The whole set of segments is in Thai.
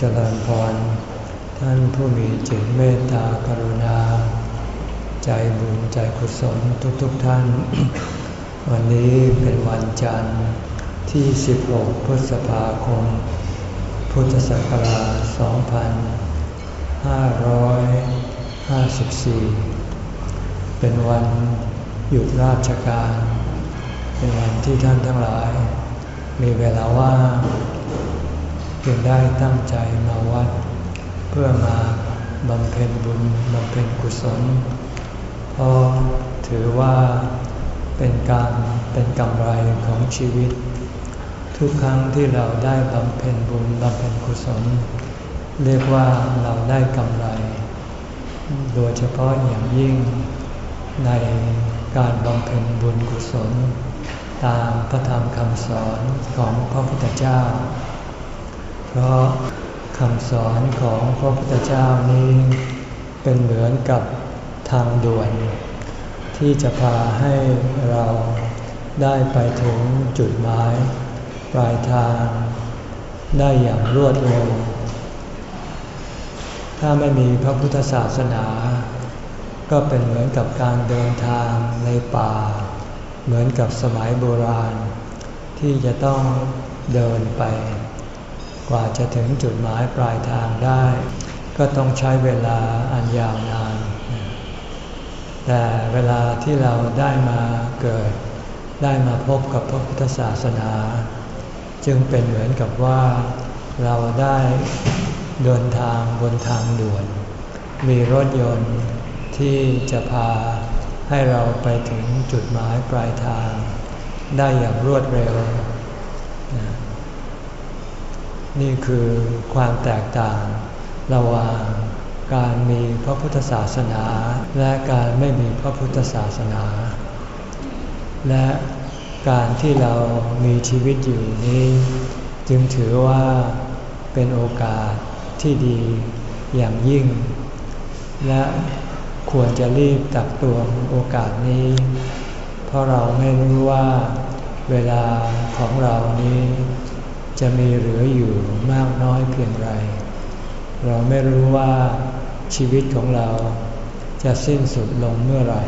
เจริญพร ท่านผู้มีจิตเมตตากรุณา ใจบุญใจกุศลทุกๆทท่าน วันนี้เป็นวันจันทร์ที่ 16 พฤษภาคม พุทธศักราช 2554 เป็นวันหยุดราชการ เป็นวันที่ท่านทั้งหลาย มีเวลาว่าง จึงได้ตั้งใจมาวัด เพื่อมาบำเพ็ญบุญบำเพ็ญกุศลเพราะถือว่าเป็นการเป็นกำไรของชีวิต ทุกครั้งที่เราได้บำเพ็ญบุญบำเพ็ญกุศล เรียกว่าเราได้กำไร โดยเฉพาะอย่างยิ่งในการบำเพ็ญบุญกุศล ตามพระธรรมคำสอนของพระพุทธเจ้า เพราะคำสอนของพระพุทธเจ้านี้เป็นเหมือนกับทางด่วน ที่จะพาให้เราได้ไปถึงจุดหมาย ปลายทางได้อย่างรวดเร็ว ถ้าไม่มีพระพุทธศาสนา ก็เป็นเหมือนกับการเดินทางในป่า เหมือนกับสมัยโบราณ ที่จะต้องเดินไป กว่าจะถึงจุดหมายปลายทางได้ ก็ต้องใช้เวลาอันยาวนาน แต่เวลาที่เราได้มาเกิด ได้มาพบกับพระพุทธศาสนา จึงเป็นเหมือนกับว่าเราได้เดินทางบนทางด่วน มีรถยนต์ที่จะพาให้เราไปถึงจุดหมายปลายทาง ได้อย่างรวดเร็ว นี่คือความแตกต่าง ระหว่างการมีพระพุทธศาสนา และการไม่มีพระพุทธศาสนา และการที่เรามีชีวิตอยู่นี้ จึงถือว่าเป็นโอกาสที่ดีอย่างยิ่ง และควรจะรีบตักตวงโอกาสนี้ เพราะเราไม่รู้ว่าเวลาของเรานี้ จะมีเหลืออยู่มากน้อยเพียงไร เราไม่รู้ว่าชีวิตของเราจะสิ้นสุดลงเมื่อไหร่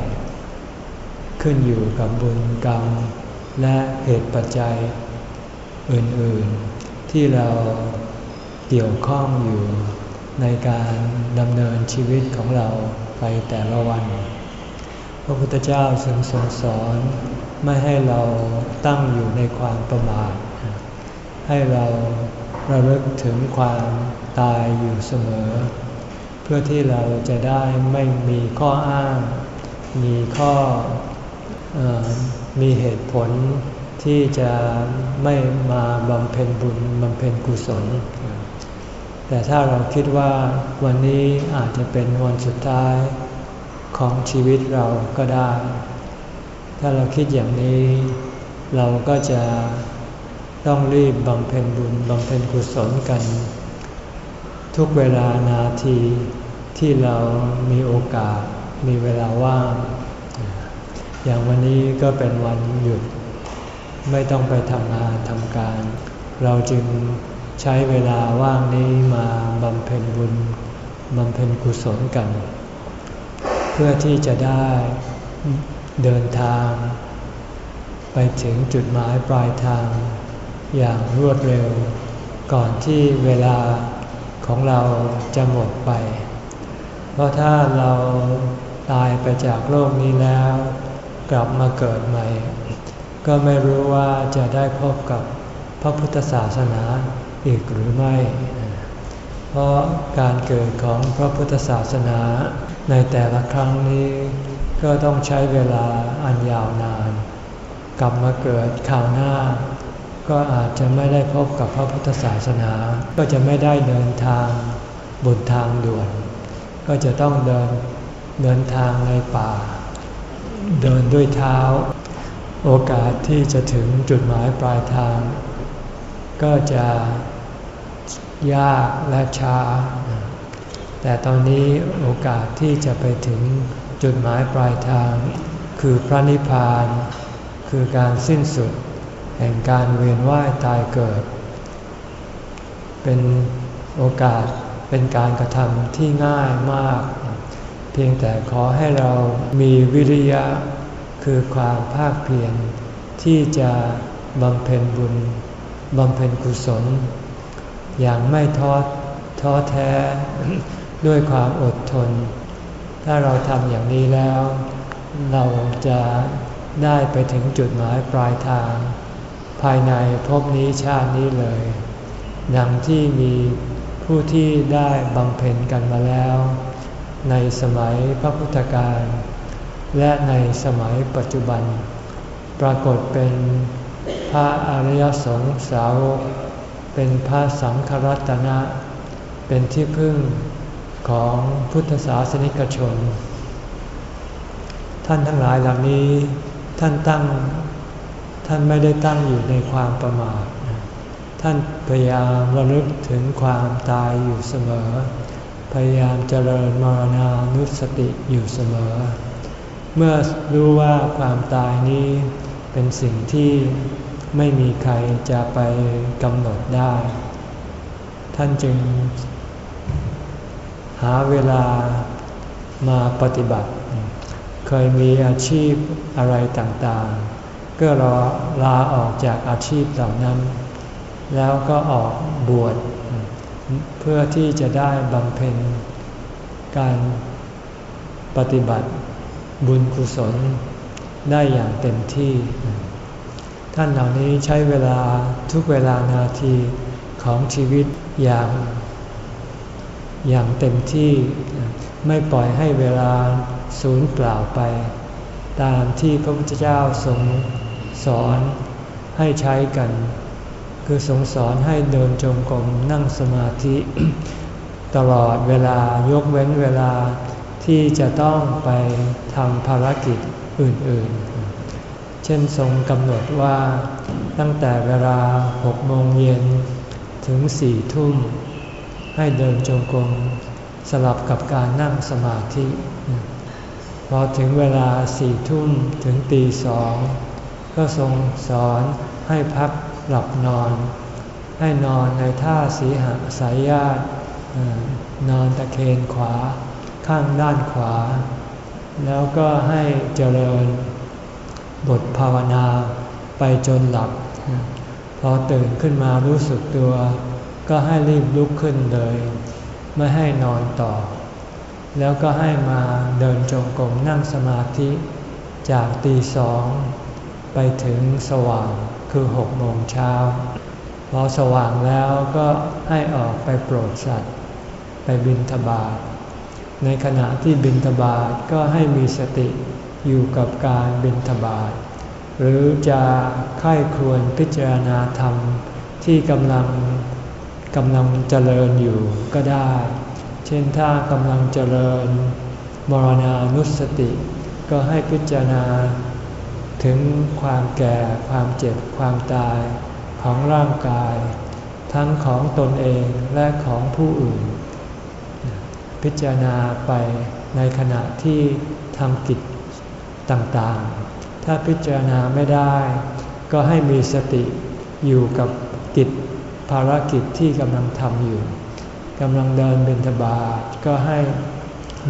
ขึ้นอยู่กับบุญกรรม และเหตุปัจจัย อื่นๆ ที่เราเกี่ยวข้องอยู่ในการดำเนินชีวิตของเราไปแต่ละวัน พระพุทธเจ้าทรงสสอนไม่ให้เราตั้งอยู่ในความประมาท ให้เราระลึกถึงความตายอยู่เสมอ เพื่อที่เราจะได้ไม่มีข้ออ้าง มีข้ออมีเหตุผลที่จะไม่มาบำเพ็ญบุญบำเพ็ญกุศล แต่ถ้าเราคิดว่าวันนี้อาจจะเป็นวันสุดท้ายของชีวิตเราก็ได้ ถ้าเราคิดอย่างนี้ เราก็จะ ต้องรีบบำเพ็ญบุญบำเพ็ญกุศลกัน ทุกเวลานาทีที่เรามีโอกาสมีเวลาว่าง อย่างวันนี้ก็เป็นวันหยุด ไม่ต้องไปทำงานทำการ เราจึงใช้เวลาว่างนี้มาบำเพ็ญบุญบำเพ็ญกุศลกัน เพื่อที่จะได้เดินทาง ไปถึงจุดหมายปลายทาง อย่างรวดเร็ว ก่อนที่เวลาของเราจะหมดไป เพราะถ้าเราตายไปจากโลกนี้แล้ว กลับมาเกิดใหม่ ก็ไม่รู้ว่าจะได้พบกับพระพุทธศาสนาอีกหรือไม่ เพราะการเกิดของพระพุทธศาสนาในแต่ละครั้งนี้ก็ต้องใช้เวลาอันยาวนาน กลับมาเกิดข่าวหน้า ก็อาจจะไม่ได้พบกับพระพุทธศาสนา ก็จะไม่ได้เดินทางบนทางด่วน ก็จะต้องเดินเดินทางในป่า เดินด้วยเท้า โอกาสที่จะถึงจุดหมายปลายทาง ก็จะยากและช้า แต่ตอนนี้โอกาสที่จะไปถึงจุดหมายปลายทาง คือพระนิพพาน คือการสิ้นสุด แห่งการเวียนว่ายตายเกิด เป็นโอกาสเป็นการกระทำที่ง่ายมาก เพียงแต่ขอให้เรามีวิริยะ คือความภาคเพียรที่จะบำเพ็ญบุญบำเพ็ญกุศล อย่างไม่ท้อท้อแท้ด้วยความอดทน ถ้าเราทำอย่างนี้แล้ว เราจะได้ไปถึงจุดหมายปลายทาง ภายในภพนี้ชาตินี้เลย ดังที่มีผู้ที่ได้บำเพ็ญกันมาแล้ว ในสมัยพระพุทธการ และในสมัยปัจจุบัน ปรากฏเป็นพระอริยสงสาวกเป็นพระสังฆรัตนะ เป็นที่พึ่งของพุทธศาสนิกชน ท่านทั้งหลายเหล่านี้ท่านตั้ง ท่านไม่ได้ตั้งอยู่ในความประมาท ท่านพยายามระลึกถึงความตายอยู่เสมอ พยายามเจริญมรณานุสติอยู่เสมอ เมื่อรู้ว่าความตายนี้เป็นสิ่งที่ไม่มีใครจะไปกำหนดได้ ท่านจึง หาเวลามาปฏิบัติ เคยมีอาชีพอะไรต่างๆ ก็รอลาออกจากอาชีพเหล่านั้น แล้วก็ออกบวชเพื่อที่จะได้บำเพ็ญการปฏิบัติบุญกุศลได้อย่างเต็มที่ ท่านเหล่านี้ใช้เวลาทุกเวลานาทีของชีวิตอย่าง อย่างเต็มที่ไม่ปล่อยให้เวลาสูญเปล่าไป ตามที่พระพุทธเจ้าทรง สอนให้ใช้กัน คือทรงสอนให้เดินจงกรมนั่งสมาธิ ตลอดเวลายกเว้นเวลาที่จะต้องไปทำภารกิจอื่นๆ เช่นทรงกำหนดว่าตั้งแต่เวลาหกโมงเย็นถึงสี่ทุ่ม ให้เดินจงกรมสลับกับการนั่งสมาธิ พอถึงเวลาสี่ทุ่มถึงตีสอง ก็ทรงสอนให้พักหลับนอน ให้นอนในท่าสีหสายญาตินอนตะเคงขวา ข้างด้านขวา แล้วก็ให้เจริญบทภาวนาไปจนหลับ พอตื่นขึ้นมารู้สึกตัว ก็ให้รีบลุกขึ้นเลย ไม่ให้นอนต่อ แล้วก็ให้มาเดินจงกรมนั่งสมาธิจากตีสอง ไปถึงสว่างคือหกโมงเช้าพอสว่างแล้วก็ให้ออกไปโปรดสัตว์ ไปบินทบาทในขณะที่บินทบาทก็ให้มีสติอยู่กับการบินทบาทหรือจะไข้ควรพิจารณาธรรมที่กำลังกำลังเจริญอยู่ก็ได้ เช่นถ้ากำลังเจริญมรณานุสติ ก็ให้พิจารณา ถึงความแก่ความเจ็บความตายของร่างกาย ทั้งของตนเองและของผู้อื่น พิจารณาไปในขณะที่ทำกิจต่างๆ ถ้าพิจารณาไม่ได้ ก็ให้มีสติอยู่กับกิจภารกิจที่กำลังทำอยู่กำลังเดินเป็นทบาทก็ให้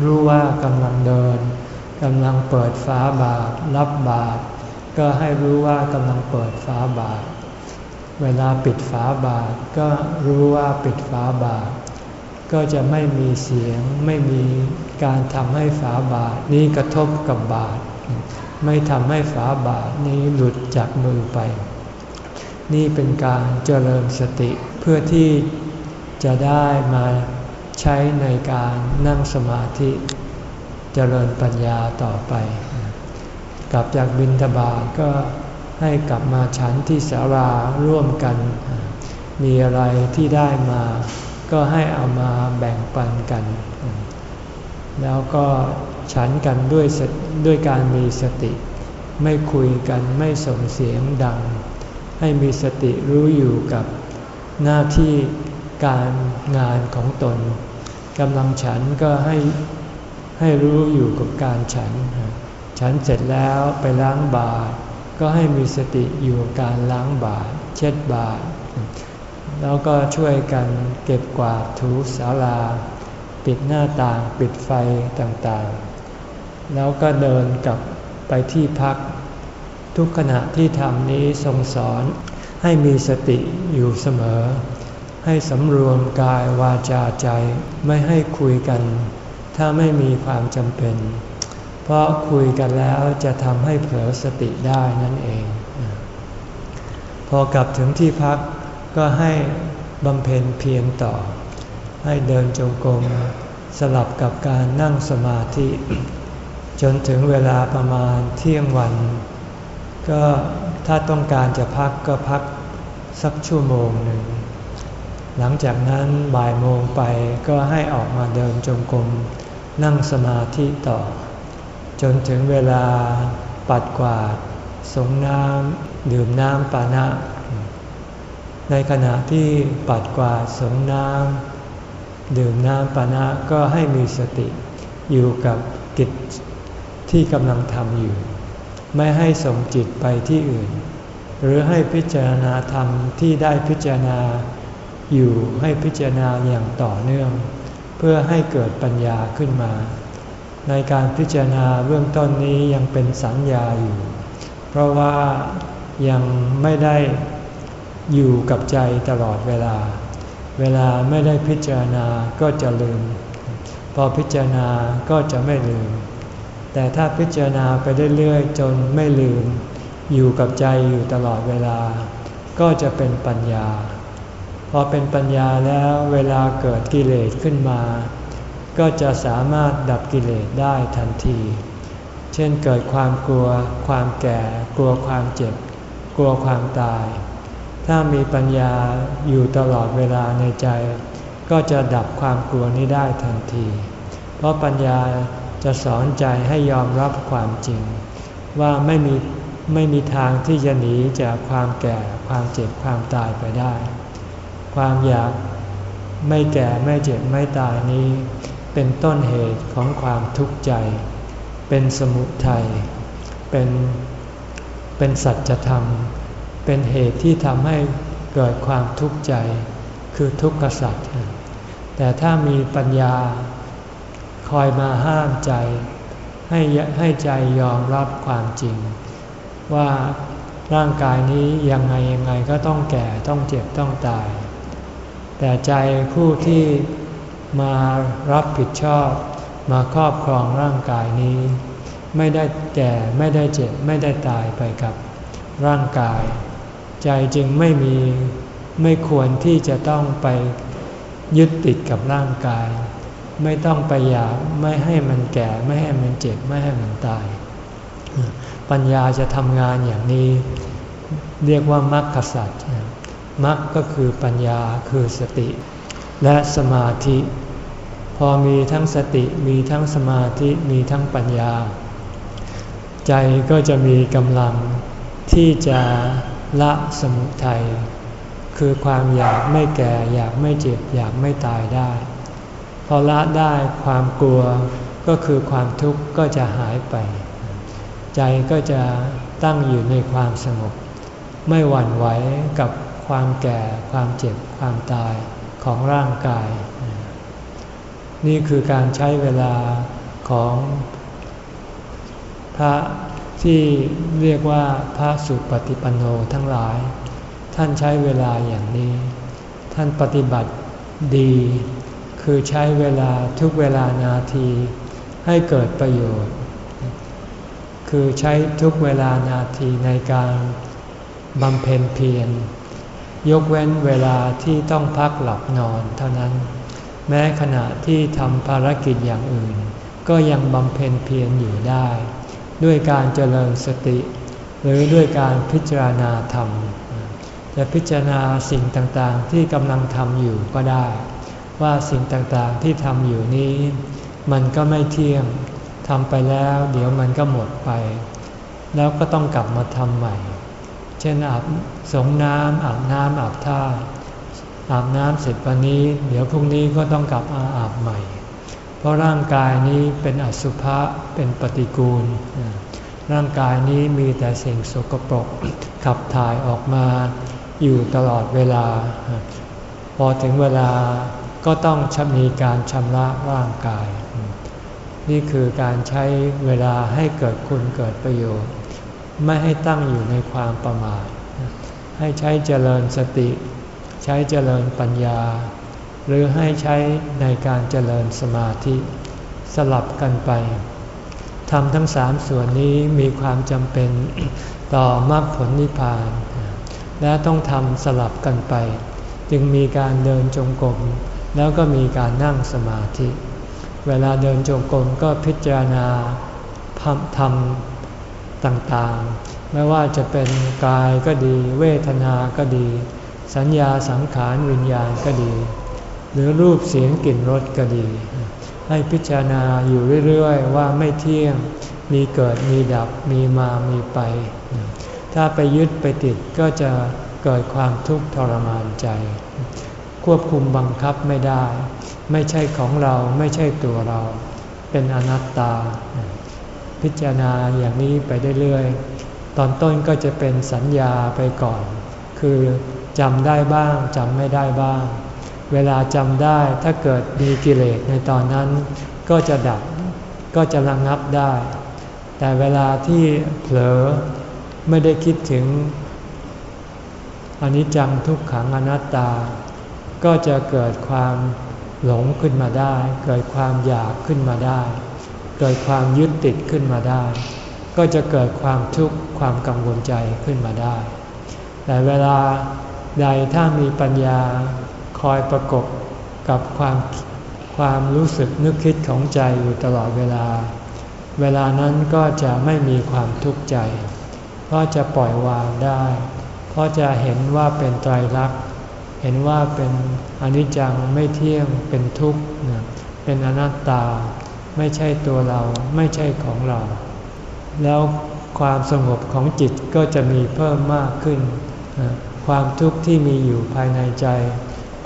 รู้ว่ากำลังเดินกำลังเปิดฟ้าบาทรับบาท ก็ให้รู้ว่ากำลังเปิดฝาบาท เวลาปิดฝาบาทก็รู้ว่าปิดฝาบาท ก็จะไม่มีเสียงไม่มีการทำให้ฝาบาทนี้กระทบกับบาท ไม่ทำให้ฝาบาทนี้หลุดจากมือไป นี่เป็นการเจริญสติเพื่อที่จะได้มาใช้ในการนั่งสมาธิ เจริญปัญญาต่อไป กลับจากบินทบาทก็ให้กลับมาฉันที่สาราร่วมกัน มีอะไรที่ได้มา ก็ให้เอามาแบ่งปันกัน แล้วก็ฉันกันด้วยด้วยการมีสติ ไม่คุยกันไม่ส่งเสียงดัง ให้มีสติรู้อยู่กับหน้าที่การงานของตนกำลังฉันก็ให้ให้รู้อยู่กับการฉัน ฉันเสร็จแล้วไปล้างบาตรก็ให้มีสติอยู่การล้างบาตรเช็ดบาตรแล้วก็ช่วยกันเก็บกวาดถูศาลา ปิดหน้าต่างปิดไฟต่างๆ แล้วก็เดินกลับไปที่พัก ทุกขณะที่ทำนี้ทรงสอนให้มีสติอยู่เสมอ ให้สำรวมกายวาจาใจไม่ให้คุยกัน ถ้าไม่มีความจำเป็น เพราะคุยกันแล้วจะทำให้เผลอสติได้นั่นเอง พอกลับถึงที่พักก็ให้บำเพ็ญเพียรต่อ ให้เดินจงกรมสลับกับการนั่งสมาธิ จนถึงเวลาประมาณเที่ยงวัน ก็ถ้าต้องการจะพักก็พักสักชั่วโมงหนึ่ง หลังจากนั้นบ่ายโมงไปก็ให้ออกมาเดินจงกรมนั่งสมาธิต่อ จนถึงเวลาปัดกวาด สงน้ำดื่มน้ำปานะ ในขณะที่ปัดกวาดสงน้ำดื่มน้ำปานะก็ให้มีสติอยู่กับกิจที่กำลังทำอยู่ ไม่ให้ส่งจิตไปที่อื่น หรือให้พิจารณาธรรมที่ได้พิจารณาอยู่ให้พิจารณาอย่างต่อเนื่อง เพื่อให้เกิดปัญญาขึ้นมา ในการพิจารณาเบื้องต้นนี้ยังเป็นสัญญาอยู่ เพราะว่ายังไม่ได้อยู่กับใจตลอดเวลา เวลาไม่ได้พิจารณาก็จะลืม พอพิจารณาก็จะไม่ลืม แต่ถ้าพิจารณาไปเรื่อยๆจนไม่ลืม อยู่กับใจอยู่ตลอดเวลา ก็จะเป็นปัญญา พอเป็นปัญญาแล้วเวลาเกิดกิเลสขึ้นมา ก็จะสามารถดับกิเลสได้ทันที เช่นเกิดความกลัว ความแก่ กลัวความเจ็บ กลัวความตาย ถ้ามีปัญญาอยู่ตลอดเวลาในใจ ก็จะดับความกลัวนี้ได้ทันที เพราะปัญญาจะสอนใจให้ยอมรับความจริง ว่าไม่มีไม่มีทางที่จะหนีจากความแก่ ความเจ็บ ความตายไปได้ ความอยากไม่แก่ไม่เจ็บไม่ตายนี้ เป็นต้นเหตุของความทุกข์ใจ เป็นสมุทัย เป็น เป็นสัจธรรม เป็นเหตุที่ทำให้เกิดความทุกข์ใจ คือทุกข์กษัตริย์แต่ถ้ามีปัญญาคอยมาห้ามใจ ให้ให้ใจยอมรับความจริง ว่าร่างกายนี้ยังไงยังไงก็ต้องแก่ต้องเจ็บต้องตาย แต่ใจผู้ที่ มารับผิดชอบมาครอบครองร่างกายนี้ ไม่ได้แก่ไม่ได้เจ็บไม่ได้ตายไปกับร่างกาย ใจจึงไม่มีไม่ควรที่จะต้องไปยึดติดกับร่างกาย ไม่ต้องไปอยากไม่ให้มันแก่ไม่ให้มันเจ็บไม่ให้มันตาย ปัญญาจะทำงานอย่างนี้ เรียกว่ามรรคสัตว์มรรคก็คือปัญญาคือสติ และสมาธิ พอมีทั้งสติมีทั้งสมาธิมีทั้งปัญญา ใจก็จะมีกำลังที่จะละสมุทัยคือความอยากไม่แก่อยากไม่เจ็บอยากไม่ตายได้ พอละได้ความกลัวก็คือความทุกข์ก็จะหายไป ใจก็จะตั้งอยู่ในความสงบ ไม่หวั่นไหวกับความแก่ความเจ็บความตาย ของร่างกาย นี่คือการใช้เวลาของพระที่เรียกว่าพระสุปฏิปันโนทั้งหลาย ท่านใช้เวลาอย่างนี้ ท่านปฏิบัติดี คือใช้เวลาทุกเวลานาทีให้เกิดประโยชน์ คือใช้ทุกเวลานาทีในการบำเพ็ญเพียร ยกเว้นเวลาที่ต้องพักหลับนอนเท่านั้น แม้ขณะที่ทำภารกิจอย่างอื่น ก็ยังบำเพ็ญเพียรอยู่ได้ ด้วยการเจริญสติ หรือด้วยการพิจารณาธรรม จะพิจารณาสิ่งต่างๆที่กำลังทำอยู่ก็ได้ ว่าสิ่งต่างๆที่ทำอยู่นี้ มันก็ไม่เที่ยงทำไปแล้ว เดี๋ยวมันก็หมดไป แล้วก็ต้องกลับมาทำใหม่ เช่นอาบสงน้ำอาบน้ำอาบท่าอาบน้ำเสร็จวันนี้ เดี๋ยวพรุ่งนี้ก็ต้องกลับมาอาบใหม่ เพราะร่างกายนี้เป็นอสุภะเป็นปฏิกูล ร่างกายนี้มีแต่สิ่งสกปรกขับถ่ายออกมาอยู่ตลอดเวลา พอถึงเวลาก็ต้องชมีการชำระร่างกาย นี่คือการใช้เวลาให้เกิดคุณเกิดประโยชน์ ไม่ให้ตั้งอยู่ในความประมาท ให้ใช้เจริญสติ ใช้เจริญปัญญา หรือให้ใช้ในการเจริญสมาธิ สลับกันไปทำทั้งสามส่วนนี้มีความจำเป็นต่อมรรคผลนิพพาน และต้องทำสลับกันไป จึงมีการเดินจงกรมแล้วก็มีการนั่งสมาธิ เวลาเดินจงกรมก็พิจารณาทำ ต่างๆ ไม่ว่าจะเป็นกายก็ดี เวทนาก็ดี สัญญาสังขารวิญญาณก็ดี หรือรูปเสียงกลิ่นรสก็ดี ให้พิจารณาอยู่เรื่อยๆ ว่าไม่เที่ยงมีเกิดมีดับมีมามีไป ถ้าไปยึดไปติดก็จะเกิดความทุกข์ทรมานใจ ควบคุมบังคับไม่ได้ ไม่ใช่ของเราไม่ใช่ตัวเรา เป็นอนัตตา พิจารณาอย่างนี้ไปเรื่อยๆ ตอนต้นก็จะเป็นสัญญาไปก่อน คือจำได้บ้างจำไม่ได้บ้าง เวลาจำได้ถ้าเกิดมีกิเลสในตอนนั้น ก็จะดับก็จะระงงับได้ แต่เวลาที่เผลอไม่ได้คิดถึงอนิจจังทุกขังอนัตตา ก็จะเกิดความหลงขึ้นมาได้ เกิดความอยากขึ้นมาได้ เกิดความยึดติดขึ้นมาได้ ก็จะเกิดความทุกข์ความกังวลใจขึ้นมาได้ แต่เวลาใดถ้ามีปัญญาคอยประกบกับความความรู้สึกนึกคิดของใจอยู่ตลอดเวลา เวลานั้นก็จะไม่มีความทุกข์ใจ เพราะจะปล่อยวางได้ เพราะจะเห็นว่าเป็นไตรลักษณ์ เห็นว่าเป็นอนิจจังไม่เที่ยง เป็นทุกข์ เป็นอนัตตา ไม่ใช่ตัวเราไม่ใช่ของเรา แล้วความสงบของจิตก็จะมีเพิ่มมากขึ้น ความทุกข์ที่มีอยู่ภายในใจ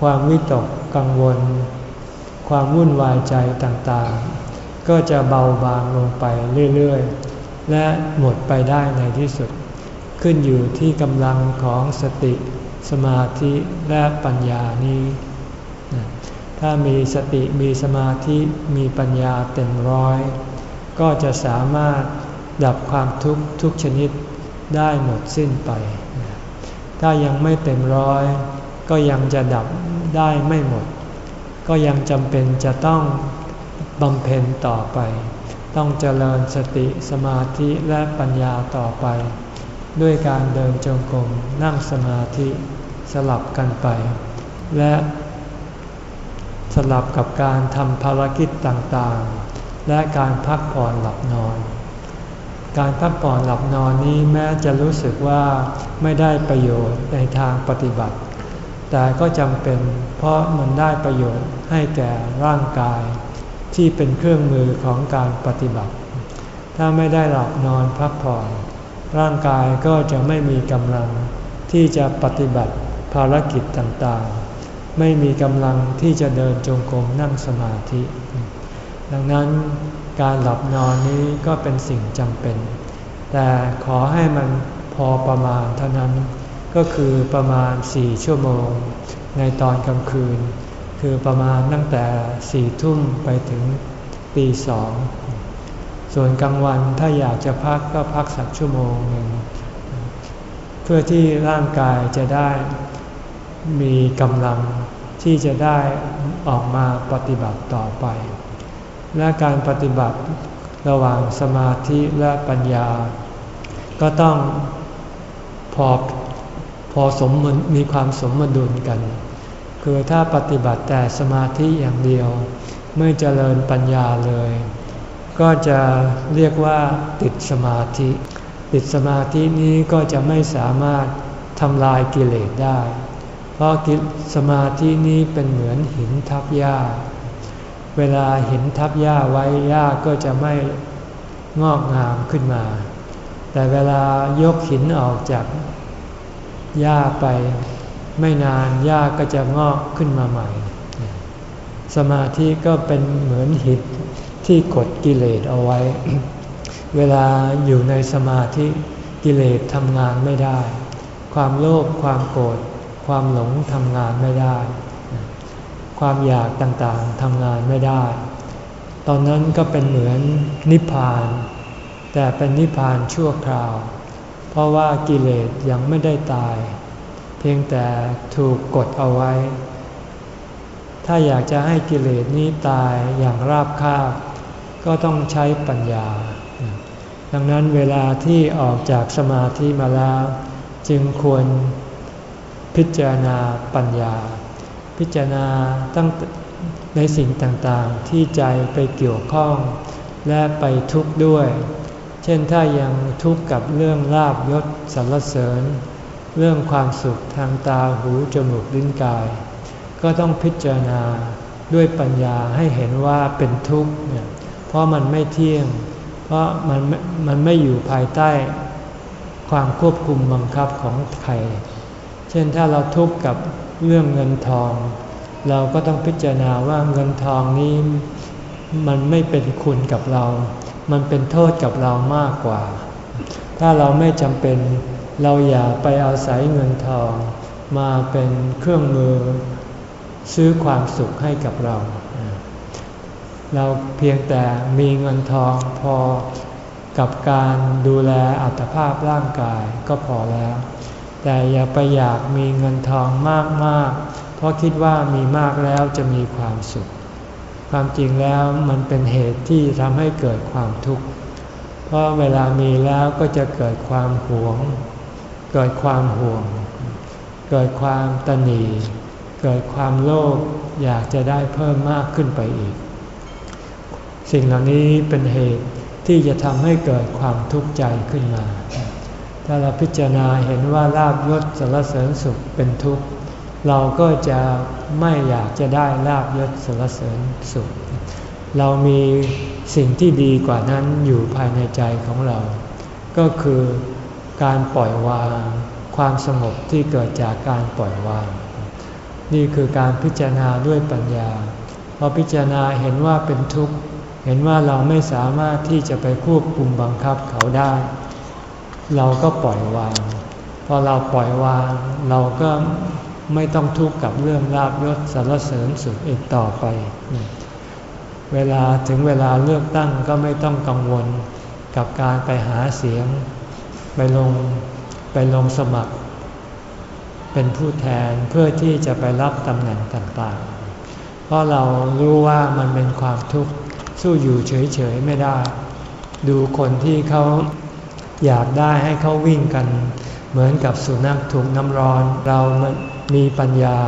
ความวิตกกังวล ความวุ่นวายใจต่างๆ ก็จะเบาบางลงไปเรื่อยๆ และหมดไปได้ในที่สุด ขึ้นอยู่ที่กำลังของสติ สมาธิและปัญญานี้ ถ้ามีสติมีสมาธิมีปัญญาเต็มร้อย ก็จะสามารถดับความทุกข์ทุกชนิดได้หมดสิ้นไป ถ้ายังไม่เต็มร้อย ก็ยังจะดับได้ไม่หมด ก็ยังจำเป็นจะต้องบำเพ็ญต่อไป ต้องเจริญสติสมาธิและปัญญาต่อไป ด้วยการเดินจงกรมนั่งสมาธิสลับกันไป และ สลับกับการทำภารกิจต่างๆ และการพักผ่อนหลับนอน การพักผ่อนหลับนอนนี้แม้จะรู้สึกว่าไม่ได้ประโยชน์ในทางปฏิบัติ แต่ก็จำเป็นเพราะมันได้ประโยชน์ให้แก่ร่างกาย ที่เป็นเครื่องมือของการปฏิบัติ ถ้าไม่ได้หลับนอนพักผ่อน ร่างกายก็จะไม่มีกำลังที่จะปฏิบัติภารกิจต่างๆ ไม่มีกำลังที่จะเดินจงกรมนั่งสมาธิ ดังนั้นการหลับนอนนี้ก็เป็นสิ่งจำเป็น แต่ขอให้มันพอประมาณเท่านั้นก็คือประมาณสี่ชั่วโมง ในตอนกลางคืน คือประมาณตั้งแต่สี่ทุ่มไปถึงตีสองส่วนกลางวันถ้าอยากจะพักก็พักสักชั่วโมงหนึ่งเพื่อที่ร่างกายจะได้ มีกำลังที่จะได้ออกมาปฏิบัติต่อไป และการปฏิบัติระหว่างสมาธิและปัญญา ก็ต้องพอพอสมมมีความสมดุลกัน คือถ้าปฏิบัติแต่สมาธิอย่างเดียว ไม่เจริญปัญญาเลย ก็จะเรียกว่าติดสมาธิ ติดสมาธินี้ก็จะไม่สามารถทำลายกิเลสได้ ราะกิสมาธินี้เป็นเหมือนหินทับหญ้า เวลาหินทับหญ้าไว้หญ้าก็จะไม่งอกงามขึ้นมา แต่เวลายกหินออกจากหญ้าไปไม่นานหญ้าก็จะงอกขึ้นมาใหม่ สมาธิก็เป็นเหมือนหินที่กดกิเลสเอาไว้ เวลาอยู่ในสมาธิกิเลสทำงานไม่ได้ ความโลภความโกรธ ความหลงทำงานไม่ได้ ความอยากต่างๆทำงานไม่ได้ ตอนนั้นก็เป็นเหมือนนิพพาน แต่เป็นนิพพานชั่วคราว เพราะว่ากิเลสยังไม่ได้ตาย เพียงแต่ถูกกดเอาไว้ ถ้าอยากจะให้กิเลสนี้ตายอย่างราบคาบก็ต้องใช้ปัญญา ดังนั้นเวลาที่ออกจากสมาธิมาแล้ว จึงควร พิจารณาปัญญา พิจารณาตั้งในสิ่งต่างๆ ที่ใจไปเกี่ยวข้อง และไปทุกข์ด้วย เช่นถ้ายังทุกข์กับเรื่องลาบยศสรรเสริญ เรื่องความสุขทางตาหูจมูกลิ้นกาย ก็ต้องพิจารณาด้วยปัญญาให้เห็นว่าเป็นทุกข์เนี่ยเพราะมันไม่เที่ยง เพราะมันมันไม่อยู่ภายใต้ความควบคุมบังคับของใคร เช่นถ้าเราทุกข์กับเรื่องเงินทอง เราก็ต้องพิจารณาว่าเงินทองนี้มันไม่เป็นคุณกับเรา มันเป็นโทษกับเรามากกว่า ถ้าเราไม่จำเป็นเราอย่าไปอาศัยเงินทอง มาเป็นเครื่องมือซื้อความสุขให้กับเรา เราเพียงแต่มีเงินทองพอกับการดูแลอัตภาพร่างกายก็พอแล้ว แต่อย่าไปอยากมีเงินทองมาก ๆ เพราะคิดว่ามีมากแล้วจะมีความสุข ความจริงแล้วมันเป็นเหตุที่ทำให้เกิดความทุกข์ เพราะเวลามีแล้วก็จะเกิดความหวง เกิดความห่วง เกิดความตนีเกิดความโลภอยากจะได้เพิ่มมากขึ้นไปอีก สิ่งเหล่านี้เป็นเหตุที่จะทำให้เกิดความทุกข์ใจขึ้นมา ถ้าเราพิจารณาเห็นว่าลาบยศสารเสริญสุขเป็นทุกข์ เราก็จะไม่อยากจะได้ลาบยศสารเสริญสุข เรามีสิ่งที่ดีกว่านั้นอยู่ภายในใจของเรา ก็คือการปล่อยวาง ความสงบที่เกิดจากการปล่อยวาง นี่คือการพิจารณาด้วยปัญญาพอพิจารณาเห็นว่าเป็นทุกข์ เห็นว่าเราไม่สามารถที่จะไปควบคุมบังคับเขาได้ เราก็ปล่อยวาง พอเราปล่อยวาง เราก็ไม่ต้องทุกข์กับเรื่องลาบยศสารเสริญสุขอีกต่อไป เวลาถึงเวลาเลือกตั้งก็ไม่ต้องกังวลกับการไปหาเสียง ไปลงไปลงสมัคร เป็นผู้แทนเพื่อที่จะไปรับตำแหน่งต่างๆ เพราะเรารู้ว่ามันเป็นความทุกข์สู้อยู่เฉยๆไม่ได้ ดูคนที่เขา อยากได้ให้เขาวิ่งกัน เหมือนกับสุนัขถูกน้ำร้อน เรามีปัญญา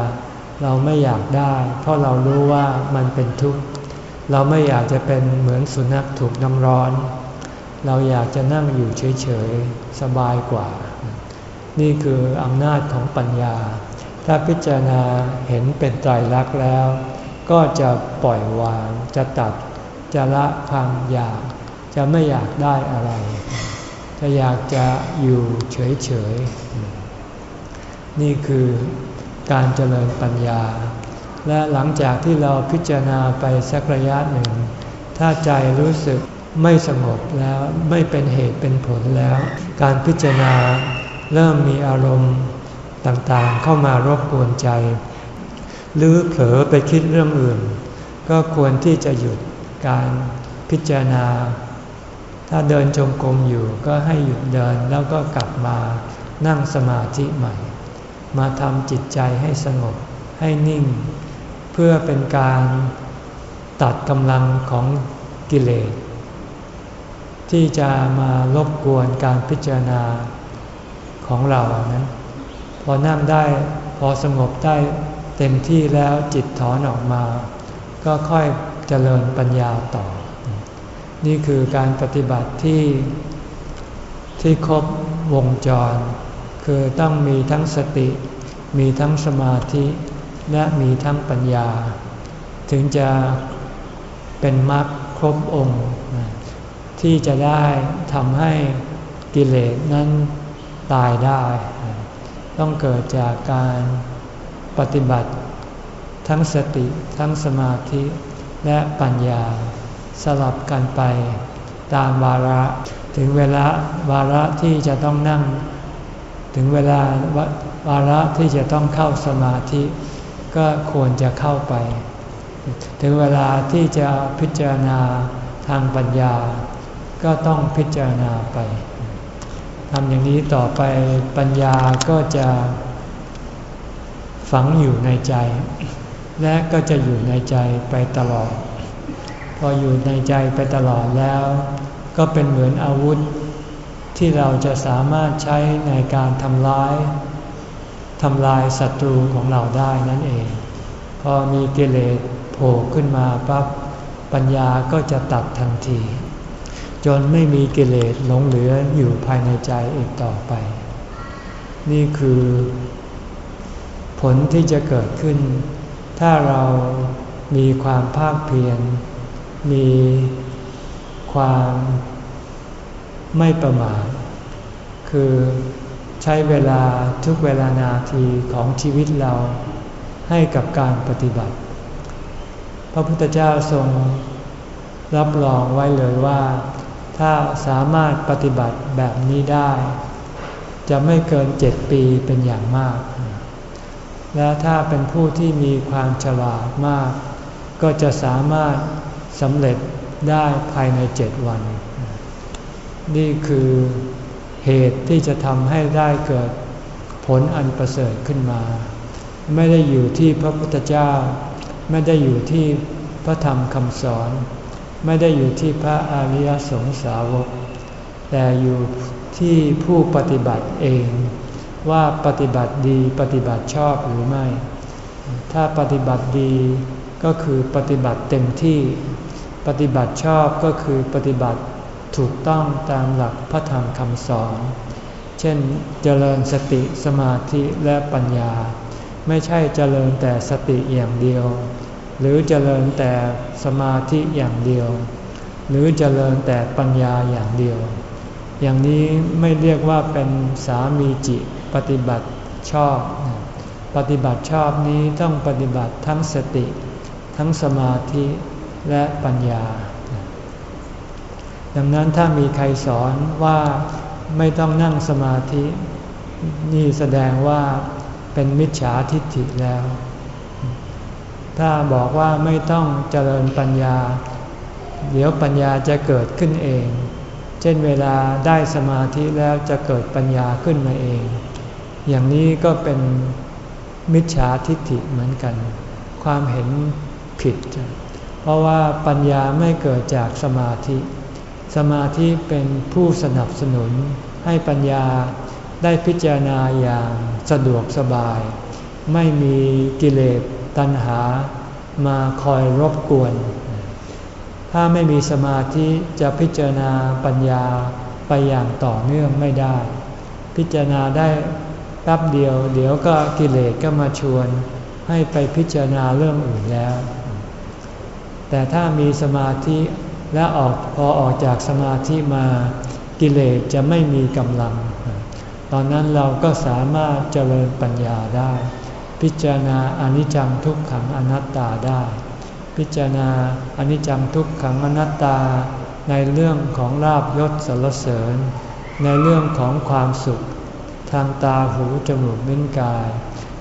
เราไม่อยากได้ เพราะเรารู้ว่ามันเป็นทุกข์เราไม่อยากจะเป็นเหมือนสุนัขถูกน้ำร้อน เราอยากจะนั่งอยู่เฉยๆ สบายกว่า นี่คืออำนาจของปัญญา ถ้าพิจารณาเห็นเป็นไตรลักษณ์แล้ว ก็จะปล่อยวาง จะตัด จะละความอยาก จะไม่อยากได้อะไร จะอยากจะอยู่เฉยๆ นี่คือการเจริญปัญญา และหลังจากที่เราพิจารณาไปสักระยะหนึ่ง ถ้าใจรู้สึกไม่สงบแล้วไม่เป็นเหตุเป็นผลแล้ว การพิจารณาเริ่มมีอารมณ์ต่างๆ เข้ามารบกวนใจ หรือเผลอไปคิดเรื่องอื่น ก็ควรที่จะหยุดการพิจารณา ถ้าเดินจงกรมอยู่ก็ให้หยุดเดินแล้วก็กลับมานั่งสมาธิใหม่ มาทำจิตใจให้สงบให้นิ่ง เพื่อเป็นการตัดกำลังของกิเลส ที่จะมารบกวนการพิจารณาของเรานะพอนั่งได้พอสงบได้เต็มที่แล้วจิตถอนออกมา ก็ค่อยเจริญปัญญาต่อ นี่คือการปฏิบัติที่ที่ครบวงจร คือต้องมีทั้งสติ มีทั้งสมาธิ และมีทั้งปัญญา ถึงจะเป็นมรรคครบองค์ ที่จะได้ทำให้กิเลสนั้นตายได้ ต้องเกิดจากการปฏิบัติ ทั้งสติ ทั้งสมาธิและปัญญา สลับกันไป ตามวาระถึงเวลาวาระที่จะต้องนั่ง ถึงเวลาวาระที่จะต้องเข้าสมาธิ ก็ควรจะเข้าไป ถึงเวลาที่จะพิจารณาทางปัญญา ก็ต้องพิจารณาไปทำอย่างนี้ต่อไปปัญญาก็จะฝังอยู่ในใจ และก็จะอยู่ในใจไปตลอด พออยู่ในใจไปตลอดแล้ว ก็เป็นเหมือนอาวุธ ที่เราจะสามารถใช้ในการทำร้ายทำลายศัตรูของเราได้นั่นเอง พอมีกิเลสโผล่ขึ้นมาปั๊บปัญญาก็จะตัดทันที จนไม่มีกิเลสหลงเหลืออยู่ภายในใจอีกต่อไป นี่คือ ผลที่จะเกิดขึ้น ถ้าเรามีความภาคเพียร มีความไม่ประมาทคือใช้เวลาทุกเวลานาทีของชีวิตเราให้กับการปฏิบัติ พระพุทธเจ้าทรงรับรองไว้เลยว่า ถ้าสามารถปฏิบัติแบบนี้ได้ จะไม่เกินเจ็ดปีเป็นอย่างมาก และถ้าเป็นผู้ที่มีความฉลาดมาก ก็จะสามารถ สำเร็จได้ภายในเจ็ดวัน นี่คือเหตุที่จะทำให้ได้เกิดผลอันประเสริฐขึ้นมา ไม่ได้อยู่ที่พระพุทธเจ้า ไม่ได้อยู่ที่พระธรรมคำสอน ไม่ได้อยู่ที่พระอริยสงสาวก แต่อยู่ที่ผู้ปฏิบัติเอง ว่าปฏิบัติดีปฏิบัติชอบหรือไม่ ถ้าปฏิบัติดีก็คือปฏิบัติเต็มที่ ปฏิบัติชอบก็คือปฏิบัติถูกต้องตามหลักพระธรรมคำสอน เช่นเจริญสติสมาธิและปัญญา ไม่ใช่เจริญแต่สติอย่างเดียว หรือเจริญแต่สมาธิอย่างเดียว หรือเจริญแต่ปัญญาอย่างเดียว อย่างนี้ไม่เรียกว่าเป็นสามีจิปฏิบัติชอบ ปฏิบัติชอบนี้ต้องปฏิบัติทั้งสติ ทั้งสมาธิ และปัญญา ดังนั้นถ้ามีใครสอนว่าไม่ต้องนั่งสมาธิ นี่แสดงว่าเป็นมิจฉาทิฏฐิแล้ว ถ้าบอกว่าไม่ต้องเจริญปัญญา เดี๋ยวปัญญาจะเกิดขึ้นเอง เช่นเวลาได้สมาธิแล้วจะเกิดปัญญาขึ้นมาเอง อย่างนี้ก็เป็นมิจฉาทิฏฐิเหมือนกัน ความเห็นผิด เพราะว่าปัญญาไม่เกิดจากสมาธิ สมาธิเป็นผู้สนับสนุนให้ปัญญาได้พิจารณาอย่างสะดวกสบาย ไม่มีกิเลสตัณหามาคอยรบกวน ถ้าไม่มีสมาธิจะพิจารณาปัญญาไปอย่างต่อเนื่องไม่ได้ พิจารณาได้แป๊บเดียว เดี๋ยวก็กิเลสก็มาชวน ให้ไปพิจารณาเรื่องอื่นแล้ว แต่ถ้ามีสมาธิและออกพอออกจากสมาธิมากิเลสจะไม่มีกำลัง ตอนนั้นเราก็สามารถเจริญปัญญาได้ พิจารณาอนิจจังทุกขังอนัตตาได้ พิจารณาอนิจจังทุกขังอนัตตา ในเรื่องของลาบยศสรรเสริญ ในเรื่องของความสุข ทางตาหูจมูกมิ้นกาย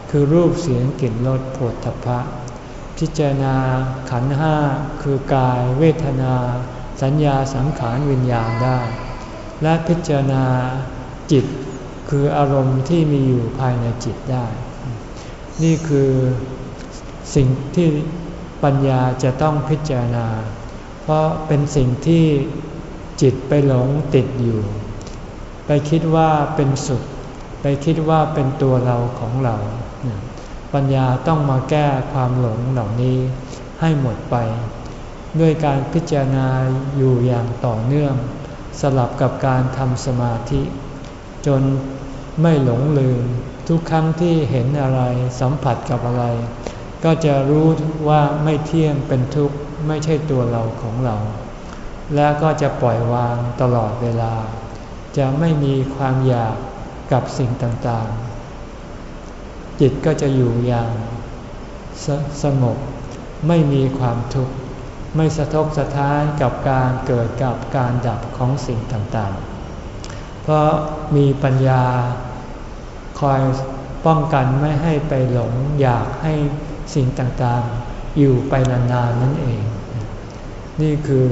คือรูปเสียงกลิ่นรสผดทพะ พิจารณาขันห้าคือกายเวทนา สัญญาสังขารวิญญาณได้ และพิจารณาจิตคืออารมณ์ที่มีอยู่ภายในจิตได้ นี่คือสิ่งที่ปัญญาจะต้องพิจารณา เพราะเป็นสิ่งที่จิตไปหลงติดอยู่ ไปคิดว่าเป็นสุข ไปคิดว่าเป็นตัวเราของเรา ปัญญาต้องมาแก้ความหลงเหล่านี้ให้หมดไป ด้วยการพิจารณาอยู่อย่างต่อเนื่อง สลับกับการทำสมาธิ จนไม่หลงลืม ทุกครั้งที่เห็นอะไรสัมผัสกับอะไร ก็จะรู้ว่าไม่เที่ยงเป็นทุกข์ไม่ใช่ตัวเราของเรา และก็จะปล่อยวางตลอดเวลา จะไม่มีความอยากกับสิ่งต่างๆ จิตก็จะอยู่อย่างสสงบ ไม่มีความทุกข์ ไม่สะทกสะท้านกับการเกิดกับการดับของสิ่งต่างๆ เพราะมีปัญญาคอยป้องกันไม่ให้ไปหลงอยากให้สิ่งต่างๆ อยู่ไปนานๆนั่นเอง นี่คือ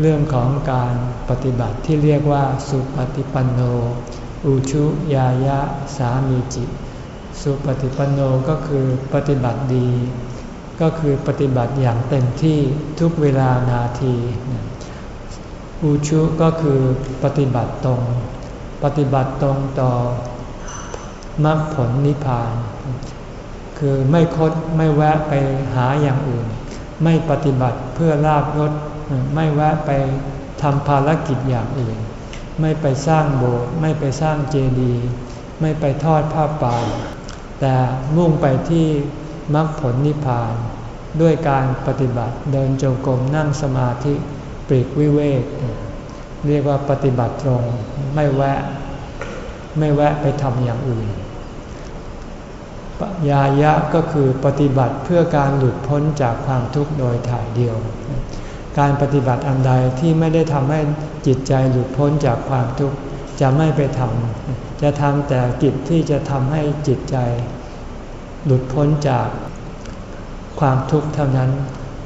เรื่องของการปฏิบัติที่เรียกว่าสุปฏิปันโน อุชุยายะสามีจิต สุปฏิปันโนก็คือปฏิบัติดี ก็คือปฏิบัติอย่างเต็มที่ทุกเวลานาที อุชุก็คือปฏิบัติตรง ปฏิบัติตรงต่อมรรคผลนิพพาน คือไม่คดไม่แวะไปหาอย่างอื่น ไม่ปฏิบัติเพื่อลาบยศไม่แวะไปทำภารกิจอย่างอื่น ไม่ไปสร้างโบสถ์ไม่ไปสร้างเจดีย์ไม่ไปทอดผ้าป่า แต่มุ่งไปที่มรรคผลนิพพาน ด้วยการปฏิบัติเดินจงกรมนั่งสมาธิปรีกวิเวก เรียกว่าปฏิบัติตรงไม่แวะ ไม่แวะไปทำอย่างอื่นปยายะก็คือปฏิบัติเพื่อการหลุดพ้นจากความทุกข์โดยถ่ายเดียว การปฏิบัติอันใดที่ไม่ได้ทำให้จิตใจหลุดพ้นจากความทุกข์จะไม่ไปทำ จะทำแต่กิจที่จะทำให้จิตใจ หลุดพ้นจากความทุกข์เท่านั้น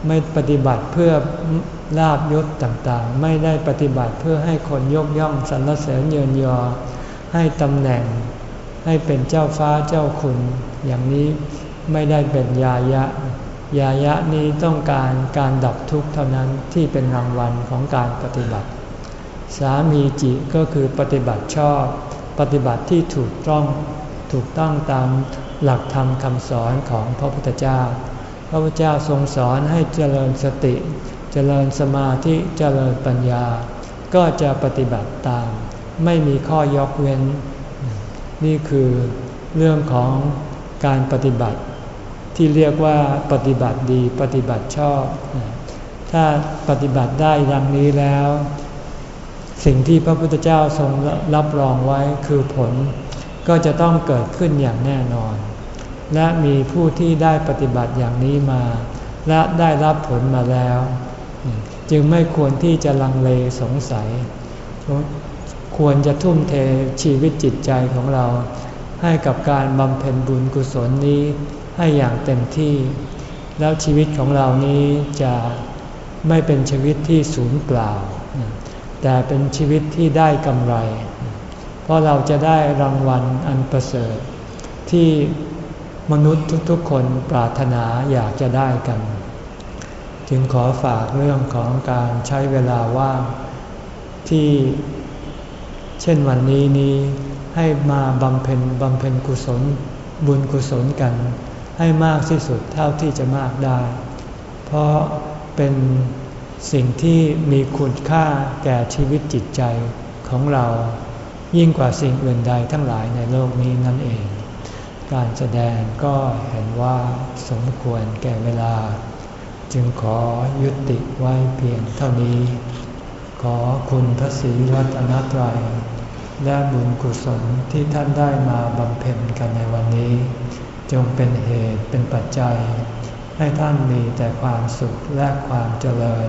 ไม่ปฏิบัติเพื่อลาบยศต่างๆ ไม่ได้ปฏิบัติเพื่อให้คนยกย่องสรรเสริญเยินยอ ให้ตำแหน่ง ให้เป็นเจ้าฟ้าเจ้าคุณ อย่างนี้ไม่ได้เป็นยายะ ยายะนี้ต้องการการดับทุกข์เท่านั้นที่เป็นรางวัลของการปฏิบัติ สามีจิก็คือปฏิบัติชอบ ปฏิบัติที่ถูกต้องถูกต้องตามหลักธรรมคำสอนของพระพุทธเจ้า พระพุทธเจ้าทรงสอนให้เจริญสติ เจริญสมาธิ เจริญปัญญา ก็จะปฏิบัติตาม ไม่มีข้อยกเว้น นี่คือเรื่องของการปฏิบัติ ที่เรียกว่าปฏิบัติดีปฏิบัติชอบ ถ้าปฏิบัติได้ดังนี้แล้ว สิ่งที่พระพุทธเจ้าทรงรับรองไว้คือผล ก็จะต้องเกิดขึ้นอย่างแน่นอน และมีผู้ที่ได้ปฏิบัติอย่างนี้มา และได้รับผลมาแล้ว จึงไม่ควรที่จะลังเลสงสัย ควรจะทุ่มเทชีวิตจิตใจของเรา ให้กับการบำเพ็ญบุญกุศลนี้ให้อย่างเต็มที่ แล้วชีวิตของเรานี้จะไม่เป็นชีวิตที่สูญเปล่า แต่เป็นชีวิตที่ได้กำไร เพราะเราจะได้รางวัลอันประเสริฐ ที่มนุษย์ทุกๆคนปรารถนาอยากจะได้กัน จึงขอฝากเรื่องของการใช้เวลาว่างที่เช่นวันนี้นี้ให้มาบำเพ็ญบำเพ็ญกุศลบุญกุศลกัน ให้มากที่สุดเท่าที่จะมากได้ เพราะเป็น สิ่งที่มีคุณค่าแก่ชีวิตจิตใจของเรา ยิ่งกว่าสิ่งอื่นใดทั้งหลายในโลกนี้นั่นเอง การแสดงก็เห็นว่าสมควรแก่เวลา จึงขอยุติไว้เพียงเท่านี้ ขอคุณพระศรีรัตนตรัย และบุญกุศลที่ท่านได้มาบำเพ็ญกันในวันนี้ จงเป็นเหตุเป็นปัจจัยให้ท่านมีแต่ความสุขและความเจริญ